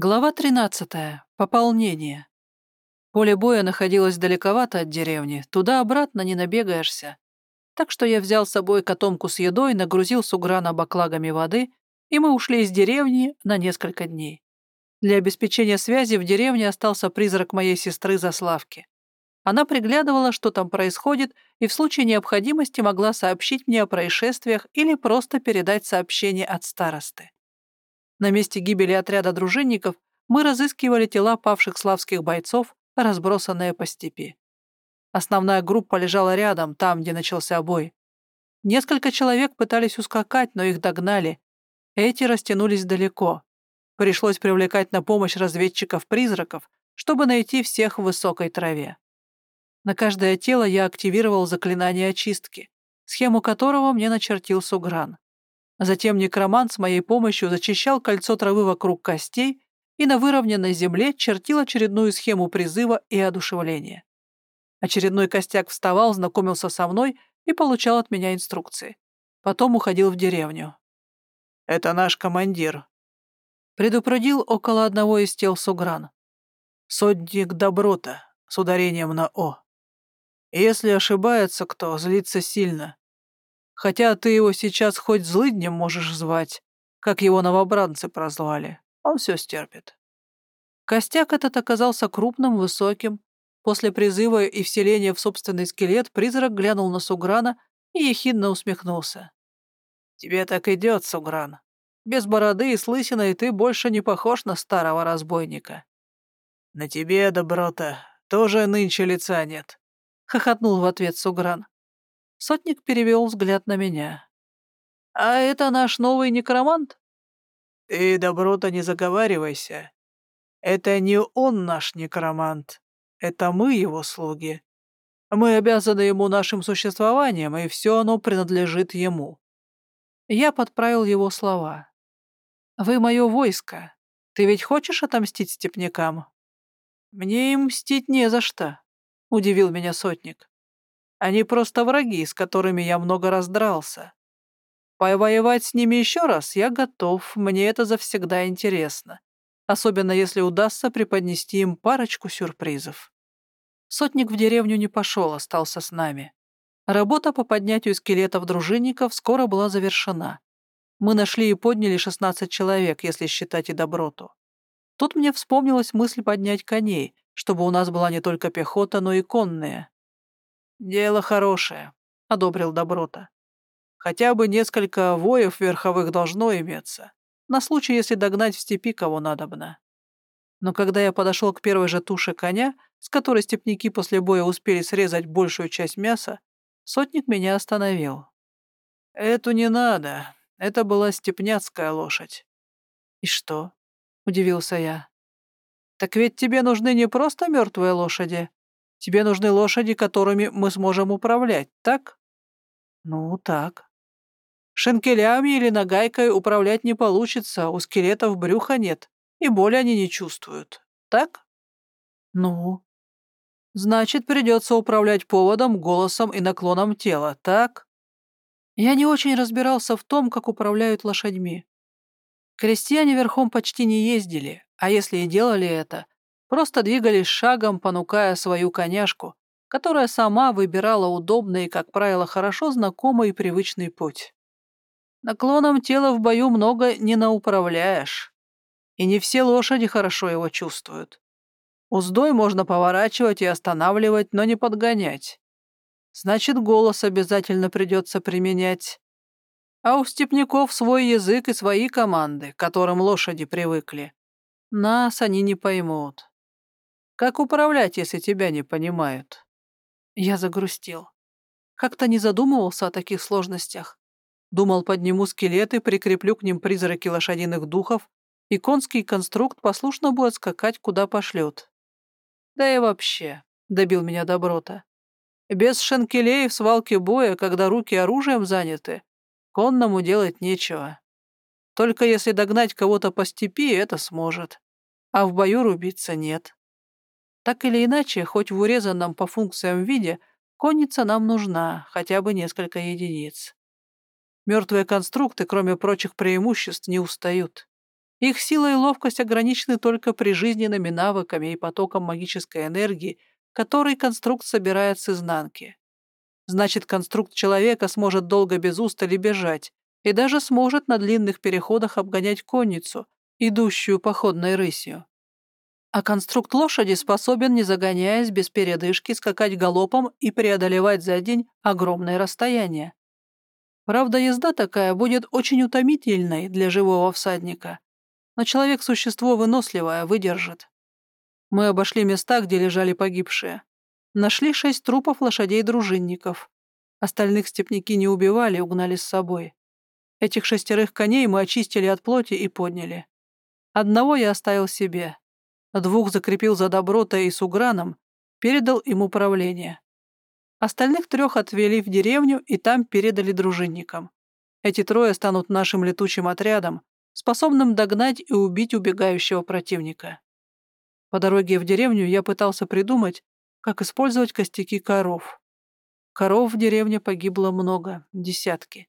Глава 13. Пополнение. Поле боя находилось далековато от деревни, туда-обратно не набегаешься. Так что я взял с собой котомку с едой, нагрузил суграна баклагами воды, и мы ушли из деревни на несколько дней. Для обеспечения связи в деревне остался призрак моей сестры Заславки. Она приглядывала, что там происходит, и в случае необходимости могла сообщить мне о происшествиях или просто передать сообщение от старосты. На месте гибели отряда дружинников мы разыскивали тела павших славских бойцов, разбросанные по степи. Основная группа лежала рядом, там, где начался бой. Несколько человек пытались ускакать, но их догнали. Эти растянулись далеко. Пришлось привлекать на помощь разведчиков-призраков, чтобы найти всех в высокой траве. На каждое тело я активировал заклинание очистки, схему которого мне начертил Сугран. Затем некромант с моей помощью зачищал кольцо травы вокруг костей и на выровненной земле чертил очередную схему призыва и одушевления. Очередной костяк вставал, знакомился со мной и получал от меня инструкции. Потом уходил в деревню. «Это наш командир», — предупредил около одного из тел Сугран. «Сотник Доброта, с ударением на «о». Если ошибается кто, злится сильно. Хотя ты его сейчас хоть злыднем можешь звать, как его новобранцы прозвали. Он все стерпит. Костяк этот оказался крупным, высоким. После призыва и вселения в собственный скелет призрак глянул на Суграна и ехидно усмехнулся. «Тебе так идет, Сугран. Без бороды и с лысиной ты больше не похож на старого разбойника». «На тебе, доброта, тоже нынче лица нет», — хохотнул в ответ Сугран. Сотник перевел взгляд на меня. «А это наш новый некромант?» «Ты, доброта, не заговаривайся. Это не он наш некромант. Это мы его слуги. Мы обязаны ему нашим существованием, и все оно принадлежит ему». Я подправил его слова. «Вы мое войско. Ты ведь хочешь отомстить степнякам?» «Мне им мстить не за что», — удивил меня сотник. Они просто враги, с которыми я много раз дрался. Повоевать с ними еще раз я готов, мне это завсегда интересно. Особенно если удастся преподнести им парочку сюрпризов. Сотник в деревню не пошел, остался с нами. Работа по поднятию скелетов дружинников скоро была завершена. Мы нашли и подняли 16 человек, если считать и доброту. Тут мне вспомнилась мысль поднять коней, чтобы у нас была не только пехота, но и конные. «Дело хорошее», — одобрил Доброта. «Хотя бы несколько воев верховых должно иметься, на случай, если догнать в степи кого надобно». Но когда я подошел к первой же туше коня, с которой степняки после боя успели срезать большую часть мяса, сотник меня остановил. «Эту не надо. Это была степняцкая лошадь». «И что?» — удивился я. «Так ведь тебе нужны не просто мертвые лошади, Тебе нужны лошади, которыми мы сможем управлять, так? Ну, так. Шенкелями или нагайкой управлять не получится, у скелетов брюха нет, и боли они не чувствуют, так? Ну. Значит, придется управлять поводом, голосом и наклоном тела, так? Я не очень разбирался в том, как управляют лошадьми. Крестьяне верхом почти не ездили, а если и делали это, Просто двигались шагом, понукая свою коняшку, которая сама выбирала удобный и, как правило, хорошо знакомый и привычный путь. Наклоном тела в бою много не науправляешь. И не все лошади хорошо его чувствуют. Уздой можно поворачивать и останавливать, но не подгонять. Значит, голос обязательно придется применять. А у степняков свой язык и свои команды, к которым лошади привыкли. Нас они не поймут. Как управлять, если тебя не понимают?» Я загрустил. Как-то не задумывался о таких сложностях. Думал, подниму скелеты, прикреплю к ним призраки лошадиных духов, и конский конструкт послушно будет скакать, куда пошлет. Да и вообще, добил меня доброта. Без шенкелей в свалке боя, когда руки оружием заняты, конному делать нечего. Только если догнать кого-то по степи, это сможет. А в бою рубиться нет. Так или иначе, хоть в урезанном по функциям виде, конница нам нужна, хотя бы несколько единиц. Мертвые конструкты, кроме прочих преимуществ, не устают. Их сила и ловкость ограничены только прижизненными навыками и потоком магической энергии, который конструкт собирает с изнанки. Значит, конструкт человека сможет долго без устали бежать и даже сможет на длинных переходах обгонять конницу, идущую походной рысью. А конструкт лошади способен, не загоняясь без передышки, скакать галопом и преодолевать за день огромное расстояние. Правда, езда такая будет очень утомительной для живого всадника, но человек — существо выносливое, выдержит. Мы обошли места, где лежали погибшие. Нашли шесть трупов лошадей-дружинников. Остальных степняки не убивали, угнали с собой. Этих шестерых коней мы очистили от плоти и подняли. Одного я оставил себе. Двух закрепил за добротой и суграном, передал им управление. Остальных трех отвели в деревню и там передали дружинникам. Эти трое станут нашим летучим отрядом, способным догнать и убить убегающего противника. По дороге в деревню я пытался придумать, как использовать костяки коров. Коров в деревне погибло много, десятки.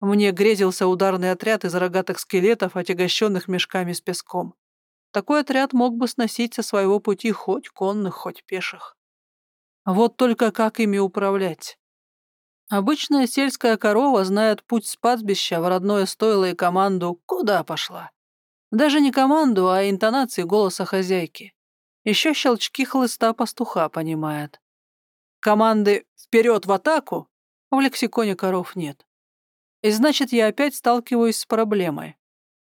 Мне грезился ударный отряд из рогатых скелетов, отягощенных мешками с песком. Такой отряд мог бы сносить со своего пути хоть конных, хоть пеших. Вот только как ими управлять? Обычная сельская корова знает путь с пастбища в родное стойло и команду «Куда пошла?». Даже не команду, а интонации голоса хозяйки. Еще щелчки хлыста пастуха понимает. Команды «Вперед в атаку!» в лексиконе коров нет. И значит, я опять сталкиваюсь с проблемой.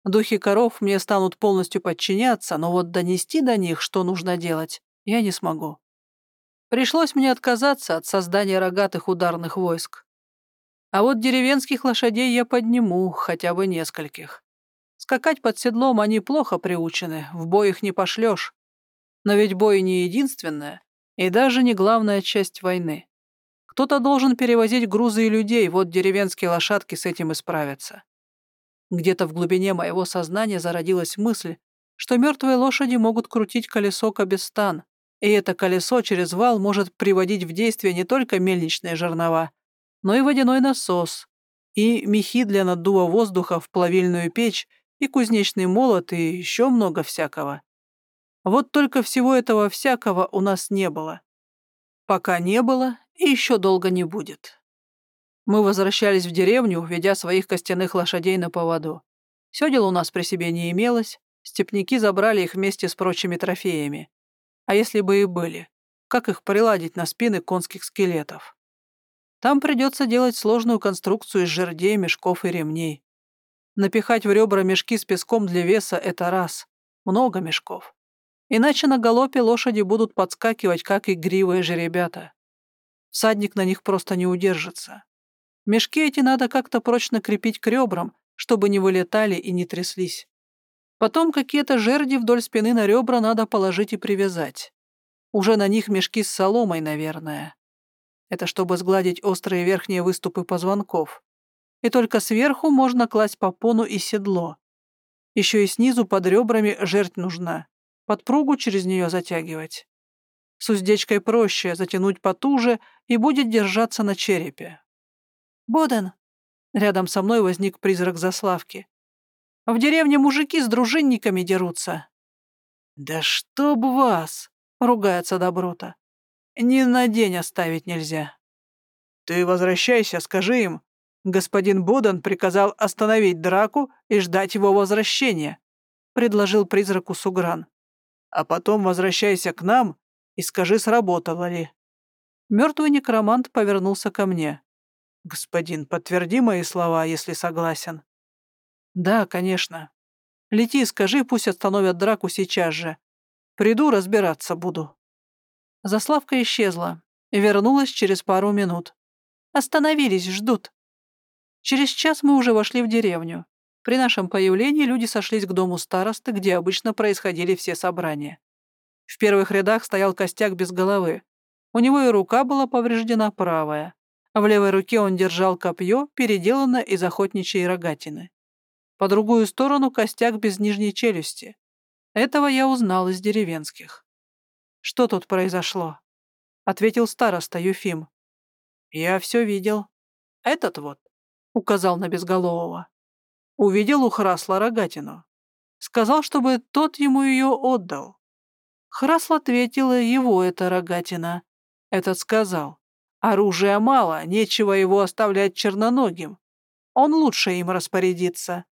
Духи коров мне станут полностью подчиняться, но вот донести до них, что нужно делать, я не смогу. Пришлось мне отказаться от создания рогатых ударных войск. А вот деревенских лошадей я подниму, хотя бы нескольких. Скакать под седлом они плохо приучены, в бой их не пошлешь. Но ведь бой не единственная и даже не главная часть войны. Кто-то должен перевозить грузы и людей, вот деревенские лошадки с этим и справятся. Где-то в глубине моего сознания зародилась мысль, что мертвые лошади могут крутить колесо Кабестан, и это колесо через вал может приводить в действие не только мельничные жернова, но и водяной насос, и мехи для наддува воздуха в плавильную печь, и кузнечный молот, и еще много всякого. Вот только всего этого всякого у нас не было. Пока не было, и еще долго не будет. Мы возвращались в деревню, ведя своих костяных лошадей на поводу. Сёдел у нас при себе не имелось, степняки забрали их вместе с прочими трофеями. А если бы и были, как их приладить на спины конских скелетов? Там придется делать сложную конструкцию из жердей, мешков и ремней. Напихать в ребра мешки с песком для веса — это раз. Много мешков. Иначе на галопе лошади будут подскакивать, как игривые жеребята. Всадник на них просто не удержится. Мешки эти надо как-то прочно крепить к ребрам, чтобы не вылетали и не тряслись. Потом какие-то жерди вдоль спины на ребра надо положить и привязать. Уже на них мешки с соломой, наверное. Это чтобы сгладить острые верхние выступы позвонков. И только сверху можно класть попону и седло. Еще и снизу под ребрами жерть нужна. Подпругу через нее затягивать. С уздечкой проще, затянуть потуже и будет держаться на черепе. «Боден!» Рядом со мной возник призрак Заславки. В деревне мужики с дружинниками дерутся». «Да чтоб вас!» — ругается Доброта. «Ни на день оставить нельзя». «Ты возвращайся, скажи им. Господин Бодан приказал остановить драку и ждать его возвращения», — предложил призраку Сугран. «А потом возвращайся к нам и скажи, сработало ли». Мертвый некромант повернулся ко мне. «Господин, подтверди мои слова, если согласен». «Да, конечно. Лети, скажи, пусть остановят драку сейчас же. Приду, разбираться буду». Заславка исчезла и вернулась через пару минут. «Остановились, ждут». Через час мы уже вошли в деревню. При нашем появлении люди сошлись к дому старосты, где обычно происходили все собрания. В первых рядах стоял костяк без головы. У него и рука была повреждена правая, в левой руке он держал копье, переделанное из охотничьей рогатины. По другую сторону костяк без нижней челюсти. Этого я узнал из деревенских. «Что тут произошло?» — ответил староста Юфим. «Я все видел. Этот вот», — указал на безголового. «Увидел у Храсла рогатину. Сказал, чтобы тот ему ее отдал. Храсл ответила, его это рогатина. Этот сказал, оружия мало, нечего его оставлять черноногим. Он лучше им распорядится.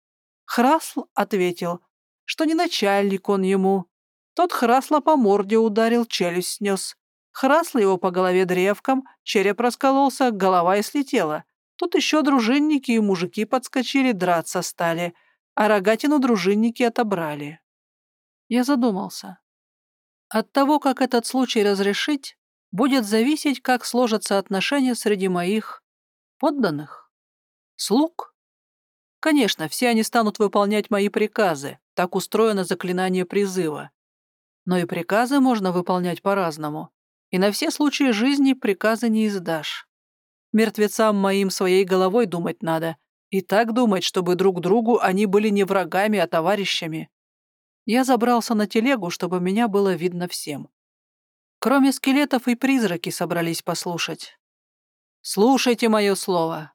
Храсл ответил, что не начальник он ему. Тот Храсла по морде ударил, челюсть снес. Храсл его по голове древком, череп раскололся, голова и слетела. Тут еще дружинники и мужики подскочили, драться стали, а рогатину дружинники отобрали. Я задумался. От того, как этот случай разрешить, будет зависеть, как сложатся отношения среди моих подданных. Слуг? Конечно, все они станут выполнять мои приказы, так устроено заклинание призыва. Но и приказы можно выполнять по-разному. И на все случаи жизни приказы не издашь. Мертвецам моим своей головой думать надо. И так думать, чтобы друг другу они были не врагами, а товарищами. Я забрался на телегу, чтобы меня было видно всем. Кроме скелетов и призраки собрались послушать. «Слушайте мое слово.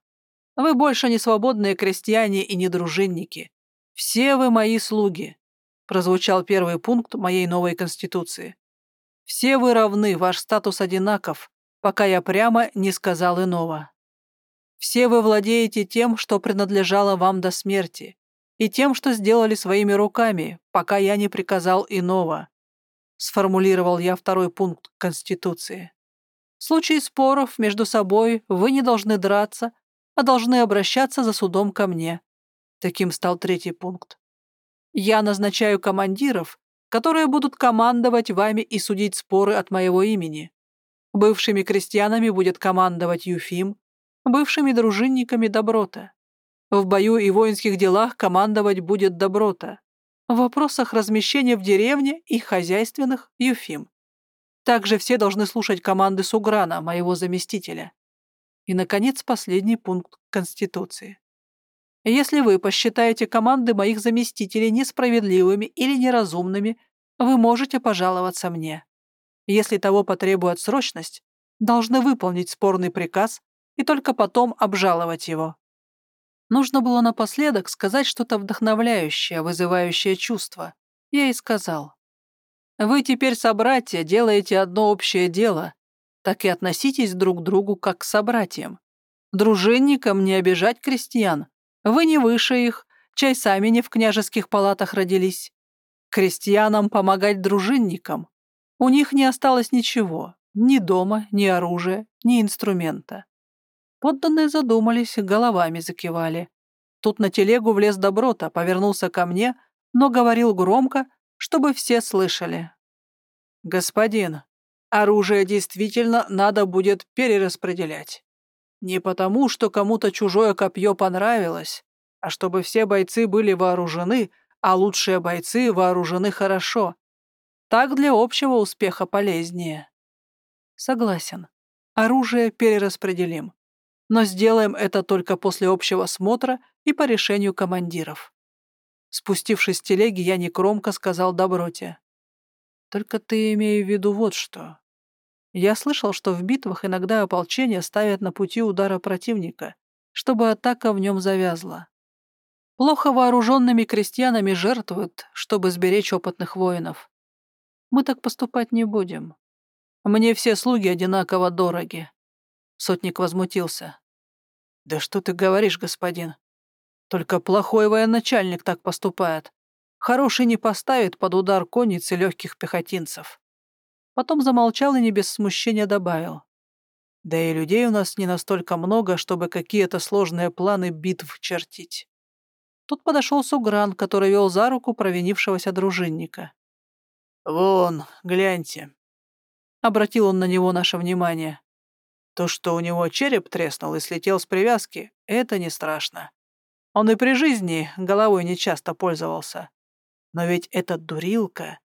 Вы больше не свободные крестьяне и не дружинники. Все вы мои слуги», — прозвучал первый пункт моей новой конституции. «Все вы равны, ваш статус одинаков, пока я прямо не сказал иного. Все вы владеете тем, что принадлежало вам до смерти, и тем, что сделали своими руками, пока я не приказал иного», — сформулировал я второй пункт Конституции. В случае споров между собой вы не должны драться, а должны обращаться за судом ко мне. Таким стал третий пункт. Я назначаю командиров, которые будут командовать вами и судить споры от моего имени. Бывшими крестьянами будет командовать Юфим, бывшими дружинниками Доброта. В бою и воинских делах командовать будет Доброта. В вопросах размещения в деревне и хозяйственных — Юфим. Также все должны слушать команды Суграна, моего заместителя. И, наконец, последний пункт Конституции. Если вы посчитаете команды моих заместителей несправедливыми или неразумными, вы можете пожаловаться мне. Если того потребует срочность, должны выполнить спорный приказ и только потом обжаловать его. Нужно было напоследок сказать что-то вдохновляющее, вызывающее чувство. Я и сказал. «Вы теперь, собратья, делаете одно общее дело, так и относитесь друг к другу как к собратьям. Дружинникам не обижать крестьян. Вы не выше их, чай сами не в княжеских палатах родились. Крестьянам помогать дружинникам. У них не осталось ничего, ни дома, ни оружия, ни инструмента. Подданные задумались, головами закивали. Тут на телегу влез Доброта, повернулся ко мне, но говорил громко, чтобы все слышали. «Господин, оружие действительно надо будет перераспределять. Не потому, что кому-то чужое копье понравилось, а чтобы все бойцы были вооружены, а лучшие бойцы вооружены хорошо. Так для общего успеха полезнее. Согласен. Оружие перераспределим. Но сделаем это только после общего смотра и по решению командиров. Спустившись с телеги, я некромко сказал Доброте. Только ты имей в виду вот что. Я слышал, что в битвах иногда ополчение ставят на пути удара противника, чтобы атака в нем завязла. Плохо вооруженными крестьянами жертвуют, чтобы сберечь опытных воинов. Мы так поступать не будем. Мне все слуги одинаково дороги. Сотник возмутился. Да что ты говоришь, господин? Только плохой военачальник так поступает. Хороший не поставит под удар конниц и легких пехотинцев. Потом замолчал и не без смущения добавил. Да и людей у нас не настолько много, чтобы какие-то сложные планы битв чертить. Тут подошел Сугран, который вел за руку провинившегося дружинника. «Вон, гляньте». Обратил он на него наше внимание. То, что у него череп треснул и слетел с привязки, это не страшно. Он и при жизни головой не часто пользовался. Но ведь этот дурилка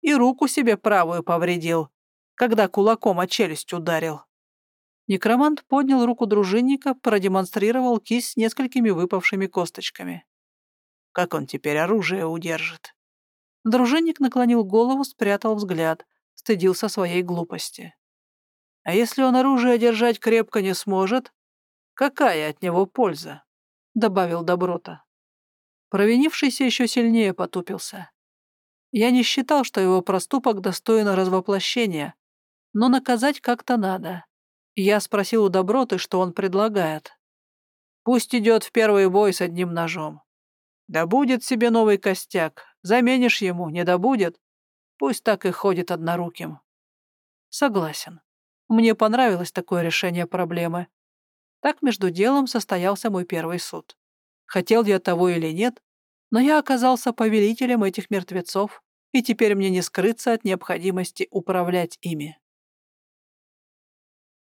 и руку себе правую повредил, когда кулаком о челюсть ударил. Некромант поднял руку дружинника, продемонстрировал кисть с несколькими выпавшими косточками. Как он теперь оружие удержит? Дружинник наклонил голову, спрятал взгляд, стыдился своей глупости. А если он оружие держать крепко не сможет, какая от него польза? Добавил Доброта. Провинившийся еще сильнее потупился. Я не считал, что его проступок достоин развоплощения, но наказать как-то надо. Я спросил у Доброты, что он предлагает. Пусть идет в первый бой с одним ножом. Да будет себе новый костяк. Заменишь ему, не добудет. Пусть так и ходит одноруким. Согласен. Мне понравилось такое решение проблемы. Так между делом состоялся мой первый суд. Хотел я того или нет, но я оказался повелителем этих мертвецов, и теперь мне не скрыться от необходимости управлять ими.